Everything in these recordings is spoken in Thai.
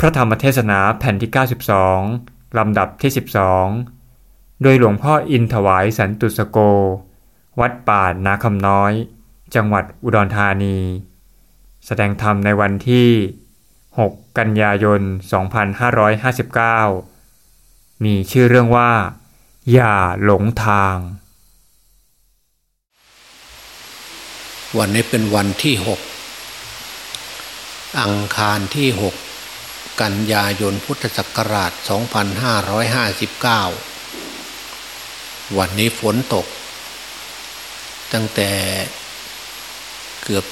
พระธรรมเทศนาแผ่นที่ 92 ลำดับที่ 12 โดยหลวงพ่ออินถวายสันตุสโก วัดป่านาคำน้อย จังหวัดอุดรธานี แสดงธรรมในวันที่ 6 กันยายน 2559 มีชื่อเรื่องว่า อย่าหลงทาง วันนี้เป็นวันที่หกอังคารที่ห กันยายนพุทธศักราช 2559 วันนี้ฝนตก ตั้งแต่เกือบ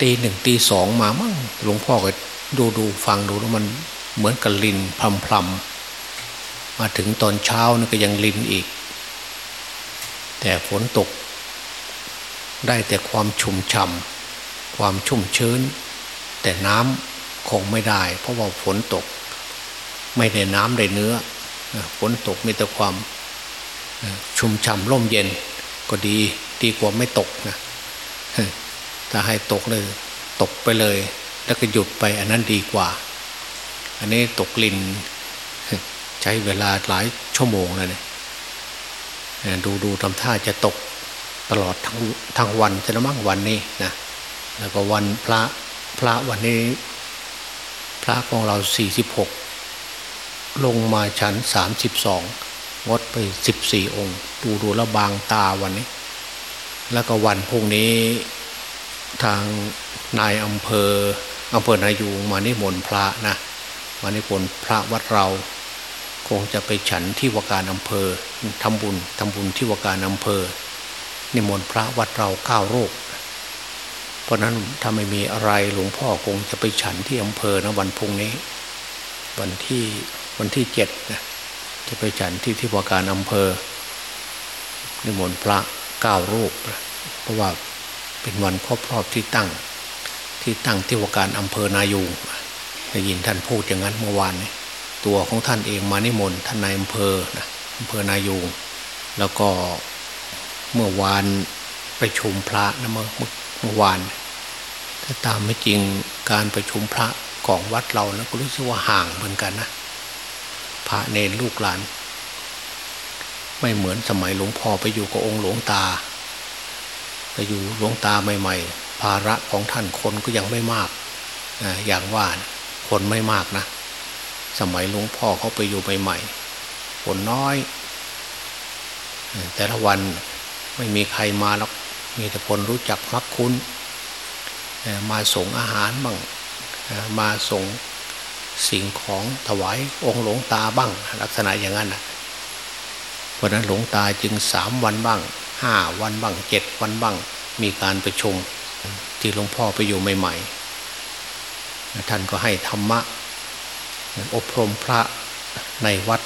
ตีหนึ่งตีสองมามั่งหลวงพ่อก็ดูดูฟังดูแล้วมันเหมือนกับลินพลำพลำมาถึงตอนเช้านี่ก็ยังลินอีก แต่ฝนตก ได้แต่ความชุ่มฉ่ำความชุ่มชื้น แต่น้ำ คงไม่ได้ เพราะว่าฝนตก ไม่ได้น้ำได้เนื้อฝนตกมีแต่ความชุ่มฉ่ำร่มเย็นก็ดีดีกว่าไม่ตกนะถ้าให้ตกเลยตกไปเลย แล้วก็หยุดไปอันนั้นดีกว่า อันนี้ตกลินใช้เวลาหลายชั่วโมงเลยเนี่ยดูดูทำท่าจะตกตลอดทั้งทั้งวันจะมั่งวันนี้นะแล้วก็วันพระพระวันนี้ พระของเราสี่สิบหกลงมาชั้นสามสิบสองดไปสิบสี่องค์ ดูดูแลบางตาวันนี้ แล้วก็วันพรุ่งนี้ทางนายอำเภออำเภอนายูงมานิมนต์พระนะ มานิมนต์พระวัดเรา คงจะไปฉันที่วการอำเภอทำบุญทำบุญที่วการอำเภอ นิมนต์พระวัดเราเก้าโรค เพราะนั้นถ้าไม่มีอะไรหลวงพ่อคงจะไปฉันที่อำเภอนะวันพุ่งนี้ วันที่วันที่เจ็ดนะจะไปฉันที่ที่ว่าการอำเภอนิมนต์พระเก้ารูปเพราะว่าเป็นวันครอบรอบที่ตั้ง ที่ตั้งที่ว่าการอำเภอนายูงได้ยินท่านพูดอย่างนั้นเมื่อวานนี้ตัวของท่านเองมานิมนต์ท่านนายอำเภอนะอำเภอนายูงแล้วก็เมื่อวานประชุมพระนะเมื่อ เมื่อวานถ้าตามไม่จริงการประชุมพระของวัดเรานะก็รู้สึกว่าห่างเหมือนกันนะพระเนรลูกหลาน ไม่เหมือนสมัยหลวงพ่อไปอยู่กับองค์หลวงตาไปอยู่หลวงตาใหม่ ๆ ภาระของท่านคนก็ยังไม่มากอย่างว่าคนไม่มากนะ สมัยหลวงพ่อเขาไปอยู่ใหม่ๆคนน้อย แต่ละวันไม่มีใครมาแล้ว มีแต่คนรู้จักมักคุ้น มาส่งอาหารบ้างมาส่งสิ่งของถวายองค์หลวงตาบ้าง ลักษณะอย่างนั้นนะเพราะนั้นหลวงตาจึงสามวันบ้างห้าวันบ้างเจ็ดวันบ้าง มีการประชุมที่หลวงพ่อไปอยู่ใหม่ๆท่านก็ให้ธรรมะ อบรมพระในวัด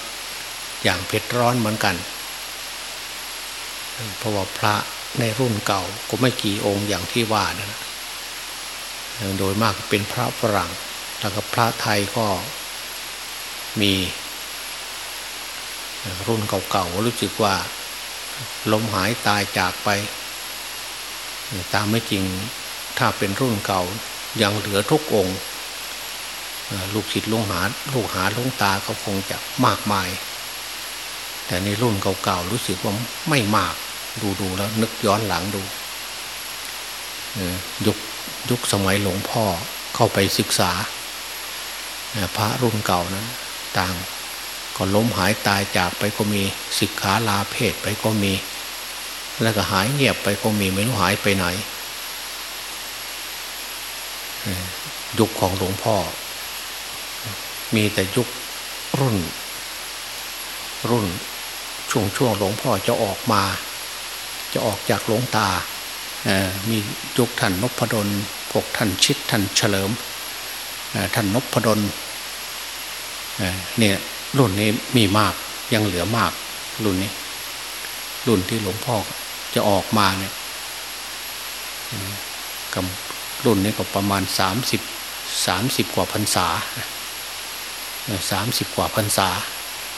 อย่างเผ็ดร้อนเหมือนกัน เพราะว่าพระ ในรุ่นเก่าก็ไม่กี่องค์อย่างที่ว่านะโดยมากเป็นพระฝรั่ง แล้วก็พระไทยก็มีรุ่นเก่าๆรู้สึกว่าล้มหายตายจากไป ตามไม่จริงถ้าเป็นรุ่นเก่ายังเหลือทุกองค์ ลูกศิษย์ลูกหาลูกหาลูกตาเขาคงจะมากมาย แต่ในรุ่นเก่าๆรู้สึกว่าไม่มาก ดูดูแล้วนึกย้อนหลังดูยุคยุคสมัยหลวงพ่อเข้าไปศึกษา พระรุ่นเก่านั้นต่างก็ล้มหายตายจากไปก็มีศึกขาลาเพศไปก็มี แล้วก็หายเงียบไปก็มีไม่รู้หายไปไหนยุคของหลวงพ่อ มีแต่ยุครุ่น รุ่นช่วงช่วงหลวงพ่อจะออกมา จะออกจากหลวงตามียุคท่านนพดลพวกท่านชิดท่านเฉลิมท่านนพดลเนี่ยรุ่นนี้มีมากยังเหลือมากรุ่นนี้ รุ่นที่หลวงพ่อจะออกมาเนี่ยกับรุ่นนี้ก็ประมาณสามสิบสามสิบกว่าพรรษาสามสิบกว่าพรรษา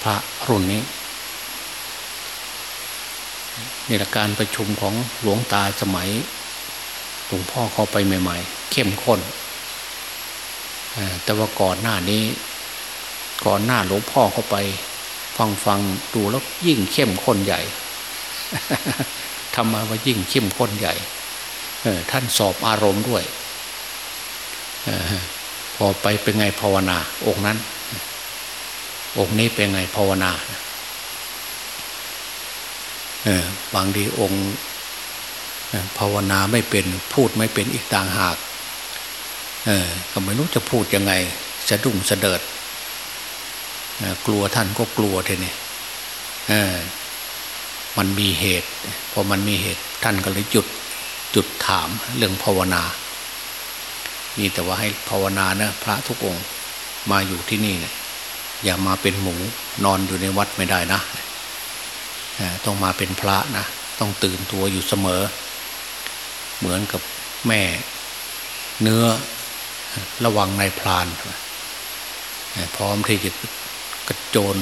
พระรุ่นนี้ นี่แหละการประชุมของหลวงตาสมัยหลวงพ่อเข้าไปใหม่ ๆ เข้มข้นแต่ว่าก่อนหน้านี้ ก่อนหน้าหลวงพ่อเข้าไป ฟังฟังดูแล้วยิ่งเข้มข้นใหญ่ทำมาว่ายิ่งเข้มข้นใหญ่ท่านสอบอารมณ์ด้วยพอไปเป็นไงภาวนา องค์นั้น องค์นี้เป็นไงภาวนา บางทีองค์ภาวนาไม่เป็นพูดไม่เป็นอีกต่างหากก็ไม่รู้จะพูดยังไงสะดุ้งสะเดิดกลัวท่านก็กลัวทีนี้มันมีเหตุพอมันมีเหตุท่านก็เลยจุดจุดถามเรื่องภาวนา นี่แต่ว่าให้ภาวนานะพระทุกองค์มาอยู่ที่นี่เนะอย่ามาเป็นหมูนอนอยู่ในวัดไม่ได้นะ ต้องมาเป็นพระนะต้องตื่นตัวอยู่เสมอ เหมือนกับแม่เนื้อระวังในพราน พร้อมที่จะกระโจน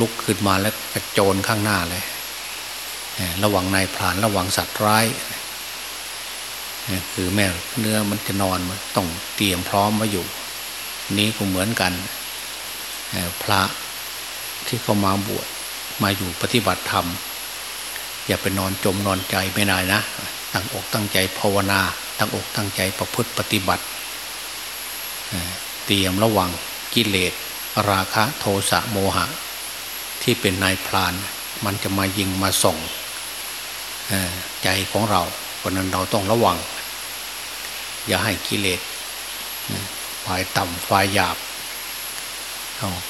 ลุกขึ้นมาแล้วกระโจนข้างหน้าเลย ระวังนายพรานระวังสัตว์ร้าย คือแม่เนื้อมันจะนอนมันต้องเตรียมพร้อมมาอยู่ นี้ก็เหมือนกัน พระที่เขามาบวช มาอยู่ปฏิบัติธรรม อย่าไปนอนจมนอนใจไม่ได้นะ ตั้งอกตั้งใจภาวนา ตั้งอกตั้งใจประพฤติปฏิบัติ เตรียมระวังกิเลส ราคะโทสะโมหะ ที่เป็นนายพราน มันจะมายิงมาส่งใจของเราเพราะนั้นเราต้องระวัง อย่าให้กิเลสฝ่ายต่ำฝ่ายหยาบ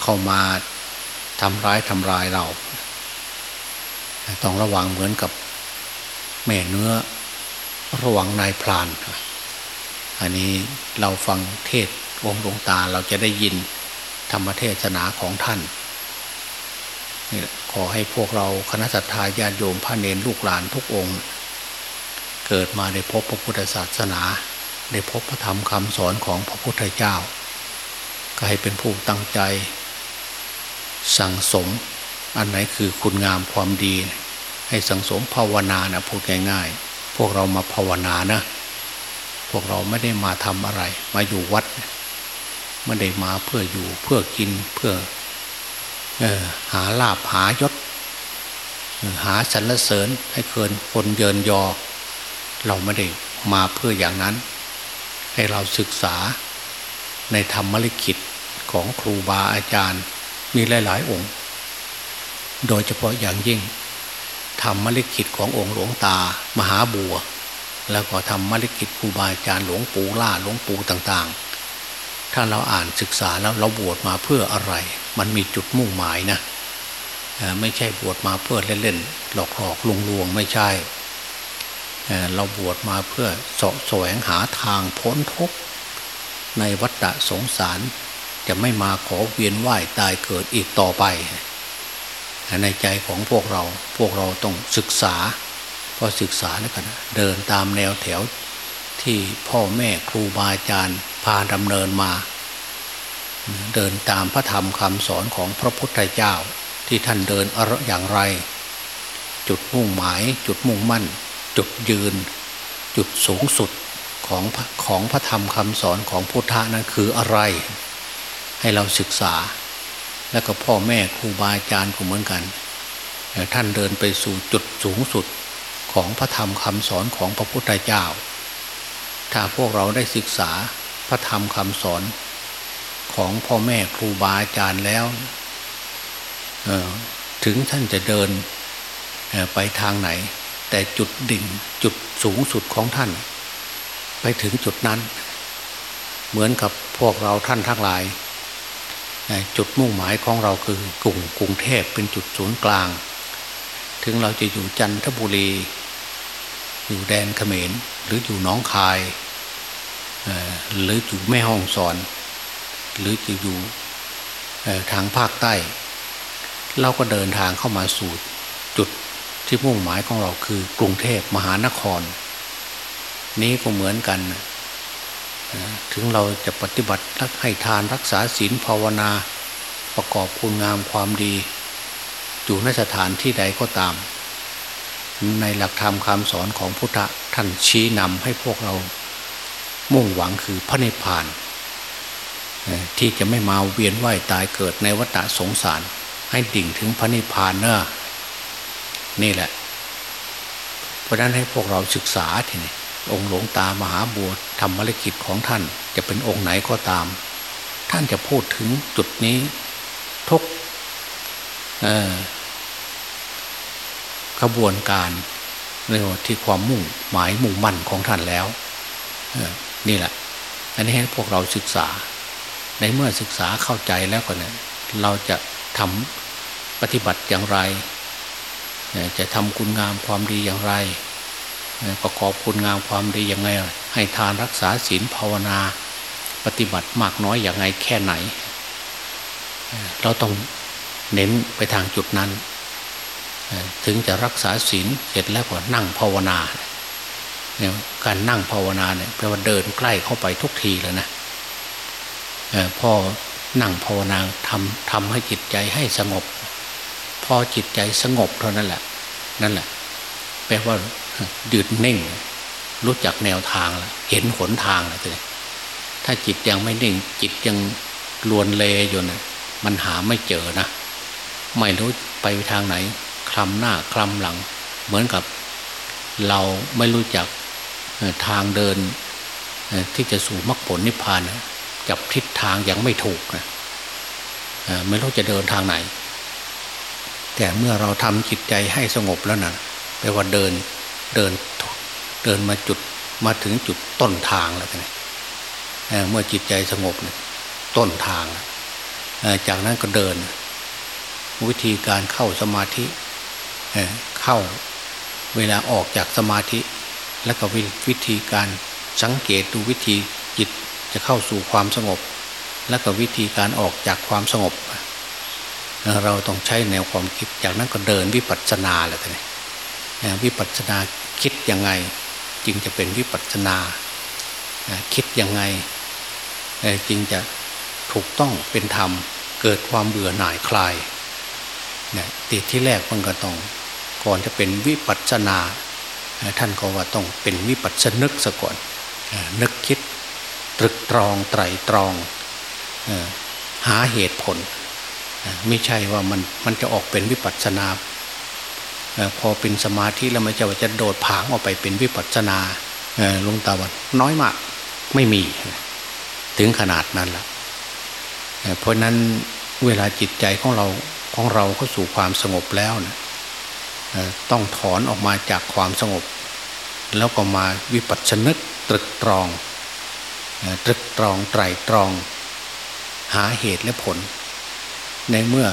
เข้ามา ทำร้ายทำลายเรา ต้องระวังเหมือนกับแม่เนื้อระวังนายพราน อันนี้เราฟังเทศวงดวงตาเราจะได้ยินธรรมเทศนาของท่านนี่ขอให้พวกเราคณะสัตยาญาติโยมพระเนรลูกหลานทุกองค์ เกิดมาได้พบพระพุทธศาสนาได้พบพระธรรมคำสอนของพระพุทธเจ้า ก็ให้เป็นผู้ตั้งใจ สั่งสม อันไหนคือคุณงามความดี ให้สังสมภาวนานะพูดง่ายๆ พวกเรามาภาวนานะ พวกเราไม่ได้มาทำอะไร มาอยู่วัดไม่ได้มาเพื่ออยู่เพื่อกินเพื่ออหาลาบหายศ หาสรรเสริญให้เกินคนเยินยอ เราไม่ได้มาเพื่ออย่างนั้น ให้เราศึกษาในธรรมลิขิตของครูบาอาจารย์ มีหลาย ๆ องค์ โดยเฉพาะอย่างยิ่งธรรมลิขิตขององค์หลวงตามหาบัว แล้วก็ทำมลิขิตครูบาอาจารย์หลวงปู่ล่าหลวงปู่ต่างๆ ถ้าเราอ่านศึกษาแล้วเราบวชมาเพื่ออะไร มันมีจุดมุ่งหมายนะไม่ใช่บวชมาเพื่อเล่นๆหลอกหลอกลวงลวงไม่ใช่เราบวชมาเพื่อสะแสวงหาทางพ้นทุกข์ในวัฏสงสาร จะไม่มาขอเวียนว่ายตายเกิดอีกต่อไปในใจของพวกเราพวกเราต้องศึกษาพอศึกษาแล้วกันเดินตามแนวแถวที่พ่อแม่ครูบาอาจารย์พาดำเนินมา เดินตามพระธรรมคำสอนของพระพุทธเจ้าที่ท่านเดินอย่างไร จุดมุ่งหมาย จุดมุ่งมั่น จุดยืน จุดสูงสุดของของพระธรรมคำสอนของพุทธะนั้นคืออะไร ให้เราศึกษา แล้วก็พ่อแม่ครูบาอาจารย์ก็เหมือนกัน ท่านเดินไปสู่จุดสูงสุดของพระธรรมคำสอนของพระพุทธเจ้า ถ้าพวกเราได้ศึกษาพระธรรมคำสอนของพ่อแม่ครูบาอาจารย์แล้วถึงท่านจะเดินไปทางไหน แต่จุดดิ่งจุดสูงสุดของท่าน ไปถึงจุดนั้น เหมือนกับพวกเราท่านทั้งหลาย จุดมุ่งหมายของเราคือกรุงกรุงเทพเป็นจุดศูนย์กลาง ถึงเราจะอยู่จันทบุรี อยู่แดนเขมร หรืออยู่น้องคายหรืออยู่แม่ห้องสอน หรือจะอยู่ทางภาคใต้ เราก็เดินทางเข้ามาสู่จุดที่มุ่งหมายของเราคือกรุงเทพมหานคร นี้ก็เหมือนกัน ถึงเราจะปฏิบัติรักให้ทานรักษาศีลภาวนา ประกอบคุณงามความดี อยู่ในสถานที่ใดก็ตาม ในหลักธรรมคำสอนของพุทธท่านชี้นำให้พวกเรา มุ่งหวังคือพระนิพพาน ที่จะไม่มาเวียนว่ายตายเกิดในวัฏสงสาร ให้ดิ่งถึงพระนิพพานเนอะนี่แหละ เพราะนั้นให้พวกเราศึกษาทีนี้ องค์หลวงตามหาบัวทำภารกิจของท่านจะเป็นองค์ไหนก็ตาม ท่านจะพูดถึงจุดนี้ทุกขบวนการเรียกว่าที่ความมุ่งหมายมุ่งมั่นของท่านแล้วนี่แหละ อันนี้ให้พวกเราศึกษา ในเมื่อศึกษาเข้าใจแล้วก็เนี่ยเราจะทำปฏิบัติอย่างไร จะทำคุณงามความดีอย่างไร ประกอบคุณงามความดีย่างไง ให้ทานรักษาศีลภาวนา ปฏิบัติมากน้อยอย่างไงแค่ไหน เราต้องเน้นไปทางจุดนั้น ถึงจะรักษาศีลเสร็จแล้วก็นั่งภาวนาเนี่ยการนั่งภาวนาเนี่ยแปลว่าเดินใกล้เข้าไปทุกทีเลยนะพอนั่งภาวนาทำทำให้จิตใจให้สงบ พอจิตใจสงบเท่านั้นแหละ นั่นแหละแปลว่า ดืดเน่ง รู้จักแนวทางแล้วเห็นหนทางแล้วเลยถ้าจิตยังไม่นิ่ง จิตยังลวนเลอยู่นะมันหาไม่เจอนะไม่รู้ไปทางไหน คลำหน้าคลำหลัง เหมือนกับเราไม่รู้จักทางเดินที่จะสู่มรรคผลนิพพานจับทิศทางยังไม่ถูกนะไม่รู้จะเดินทางไหน แต่เมื่อเราทำจิตใจให้สงบแล้วนะแปลว่าเดิน เดินเดินมาจุดมาถึงจุดต้นทางแล้วนะเมื่อจิตใจสงบเนี่ยต้นทาง จากนั้นก็เดิน วิธีการเข้าสมาธิเข้าเวลาออกจากสมาธิ แล้วก็วิธีการสังเกตดูวิธีจิตจะเข้าสู่ความสงบ แล้วก็วิธีการออกจากความสงบ เราต้องใช้แนวความคิดจากนั้นก็เดินวิปัสสนาแหละท่านวิปัสสนา คิดยังไงจึงจะเป็นวิปัสสนาคิดยังไงจึงจะถูกต้องเป็นธรรม เกิดความเบื่อหน่ายคลายเนี่ยติดที่แรกมันก็ต้องก่อนจะเป็นวิปัสสนา ท่านก็ว่าต้องเป็นวิปัสสนึกซะก่อนนึกคิดตรึกตรองไตรตรองหาเหตุผล ไม่ใช่ว่ามันมันจะออกเป็นวิปัสสนา พอเป็นสมาธิแล้วมันจะว่าจะโดดผางออกไปเป็นวิปัสสนาลงตาวันน้อยมาก ไม่มี ถึงขนาดนั้นละเพราะนั้นเวลาจิตใจของเราของเราเข้าสู่ความสงบแล้วนะต้องถอนออกมาจากความสงบ แล้วก็มาวิปัสสนึกตรึกตรองตรึกตรองไตรตรอง หาเหตุและผล ในเมื่อ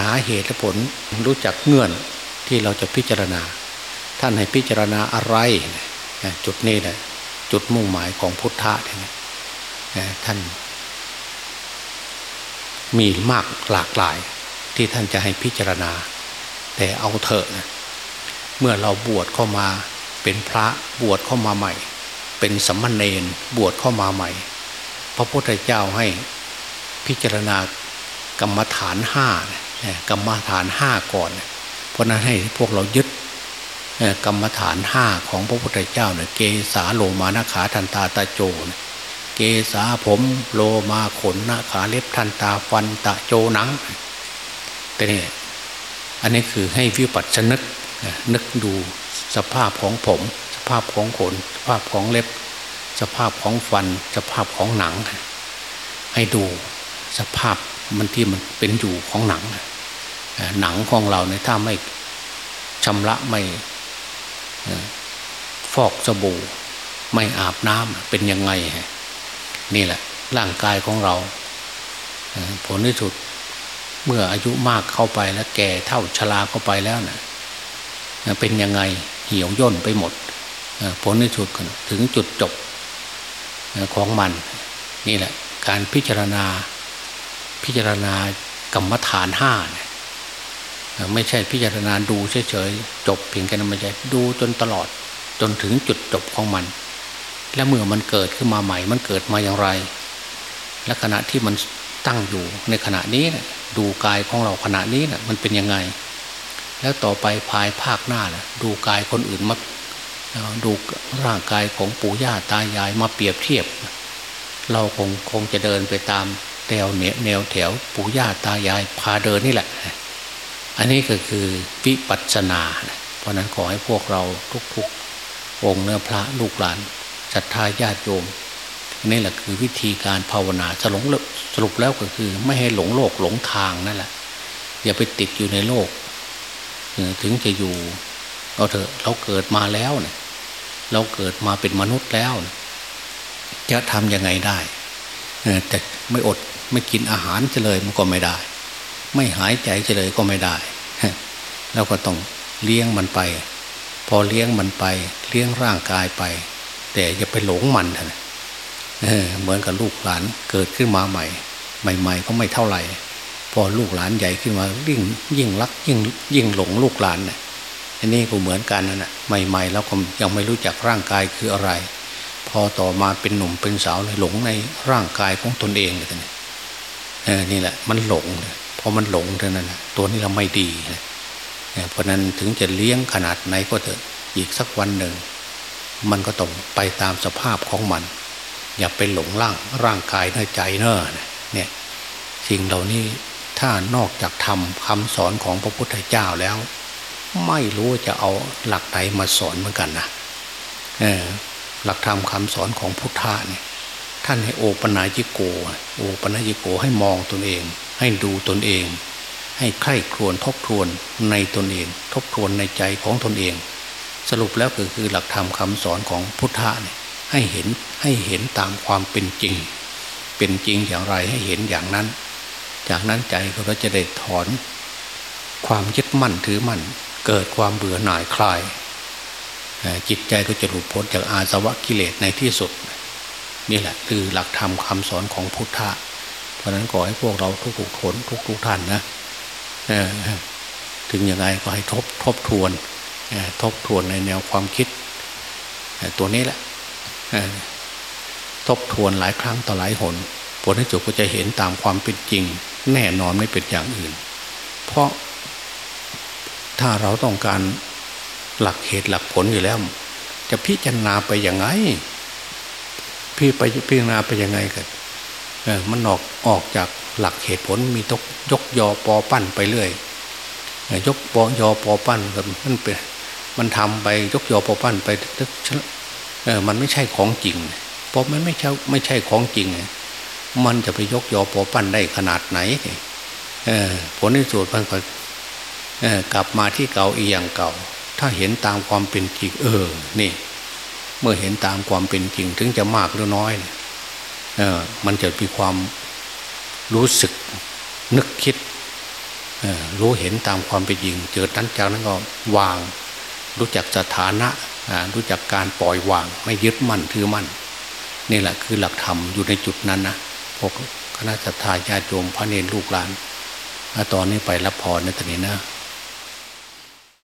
หาเหตุและผลรู้จักเงื่อน ที่เราจะพิจารณา ท่านให้พิจารณาอะไร จุดนี้แหละจุดมุ่งหมายของพุทธะท่าน มีมากหลากหลายที่ท่านจะให้พิจารณา แต่เอาเถอะนะเมื่อเราบวชเข้ามาเป็นพระบวชเข้ามาใหม่ เป็นสัมมาเนนบวชเข้ามาใหม่ พระพุทธเจ้าให้พิจารณากรรมฐานห้ากรรมฐานห้าก่อน เพราะนั้นให้พวกเรายึดกรรมฐานห้าของพระพุทธเจ้าเนี่ยเกสาโลมานาขาทันตาตาโจนเกสาผมโลมาขนนาขาเล็บทันตาฟันตะโจหนังแต่นี่อันนี้คือให้วิปัสสนึกนึกดูสภาพของผม สภาพของขน สภาพของเล็บ สภาพของฟัน สภาพของหนัง ให้ดูสภาพมันที่มันเป็นอยู่ของหนัง หนังของเราเนี่ยถ้าไม่ชำระไม่ฟอกสบู่ ไม่อาบน้ำเป็นยังไงนี่แหละ ร่างกายของเรา ผลที่สุดเมื่ออายุมากเข้าไปแล้วแก่เท่าชราเข้าไปแล้วนะเป็นยังไงเหี่ยวย่นไปหมด ผลในสุดถึงจุดจบของมัน นี่แหละ การพิจารณาพิจารณากรรมฐานห้าเนี่ย ไม่ใช่พิจารณาดูเฉยๆจบเพียงแค่นั้นไม่ใช่ดูจนตลอดจนถึงจุดจบของมัน และเมื่อมันเกิดขึ้นมาใหม่มันเกิดมาอย่างไร และขณะที่มันตั้งอยู่ในขณะนี้นะดูกายของเราขณะนี้นะมันเป็นยังไง แล้วต่อไปภายภาคหน้านะดูกายคนอื่นมาดูร่างกายของปู่ย่าตายายมาเปรียบเทียบ เราคงคงจะเดินไปตามแนวเนแนวแถวปู่ย่าตายายพาเดินนี่แหละ อันนี้ก็คือวิปัสสนา เพราะนั้นขอให้พวกเราทุกๆองค์เนื้อพระลูกหลานศรัทธาญาติโยมนี่แหละคือวิธีการภาวนาสรุปสรุปแล้วก็คือ ไม่ให้หลงโลกหลงทางนั่นแหละ อย่าไปติดอยู่ในโลก ถึงจะอยู่เราเถอะเราเกิดมาแล้วเนี่ยเราเกิดมาเป็นมนุษย์แล้วจะทำยังไงได้แต่ไม่อดไม่กินอาหารเฉลยมันก็ไม่ได้ ไม่หายใจเฉลยก็ไม่ได้เราก็ต้องเลี้ยงมันไป พอเลี้ยงมันไป เลี้ยงร่างกายไป แต่อย่าไปหลงมันนะเหมือนกับลูกหลานเกิดขึ้นมาใหม่ ใหม่ ๆ ก็ไม่เท่าไหร่ พอลูกหลานใหญ่ขึ้นมายิ่งยิ่งรักยิ่งยิ่งหลงลูกหลานเนี่ยอันนี้ก็เหมือนกันนั่นแหะใหม่ๆแล้วก็ยังไม่รู้จักร่างกายคืออะไร พอต่อมาเป็นหนุ่มเป็นสาวเลยหลงในร่างกายของตนเองเลยนี่นี่แหละ มันหลง พอมันหลงเท่านั้นนะตัวนี้เราไม่ดีนะเพราะนั้นถึงจะเลี้ยงขนาดไหนก็เถอะอีกสักวันหนึ่ง มันก็ต้องไปตามสภาพของมัน อย่าไปหลงร่างร่างกายเนื้อใจเนอเนี่ยสิ่งเหล่านี้ถ้านอกจากทำคำสอนของพระพุทธเจ้าแล้ว ไม่รู้จะเอาหลักไหนมาสอนเหมือนกันนะหลักธรรมคำสอนของพุทธะเนี่ย ท่านให้โอปนายิโก โอปนายิโกให้มองตนเอง ให้ดูตนเอง ให้ใคร่ครวญทบทวนในตนเอง ทบทวนในใจของตนเอง สรุปแล้วก็คือหลักธรรมคำสอนของพุทธะเนี่ยให้เห็นให้เห็นตามความเป็นจริง เป็นจริงอย่างไรให้เห็นอย่างนั้น จากนั้นใจก็จะได้ถอน ความยึดมั่นถือมั่น เกิดความเบื่อหน่ายคลายจิตใจก็จะหลุดพ้นจากอาสวะกิเลสในที่สุด นี่แหละคือหลักธรรมคาสอนของพุทธะ เพราะนั้นขอให้พวกเราทุกๆคนทุกๆท่านนะถึงยังไงก็ให้ทบทบทวนทบทวนในแนวความคิด ตัวนี้แหละทบทวนหลายครั้งต่อหลายหนผลที่สุดก็จะเห็นตามความเป็นจริง แน่นอนไม่เป็นอย่างอื่น เพราะถ้าเราต้องการหลักเหตุหลักผลอยู่แล้ว จะพิจารณาไปยังไง พี่ไปพิจารณาไปยังไงกันเออมันออกออกจากหลักเหตุผลมีตกยกยอปอปั้นไปเรื่อยยกปอยอปอปั้นกันมันเป็นมันทำไปยกยอปอปั้นไปเออมันไม่ใช่ของจริงเพราะมันไม่ใช่ไม่ใช่ของจริง มันจะไปยกยอปอปั้นได้ขนาดไหนเออผลที่สุดมันก็กลับมาที่เก่าอีอย่างเก่า ถ้าเห็นตามความเป็นจริงเออ นี่ เมื่อเห็นตามความเป็นจริง ถึงจะมากหรือน้อยเออมันจะมีความรู้สึกนึกคิดรู้เห็นตามความเป็นจริง เจอนั้นจากนั้นก็วาง รู้จักสถานะรู้จักการปล่อยวาง ไม่ยึดมั่นถือมั่นนี่แหละคือหลักธรรมอยู่ในจุดนั้นนะพวกคณะสัตยาญาติโยมพระเนรลูกหลาน ตอนนี้ไปรับพรในตอนนี้นะ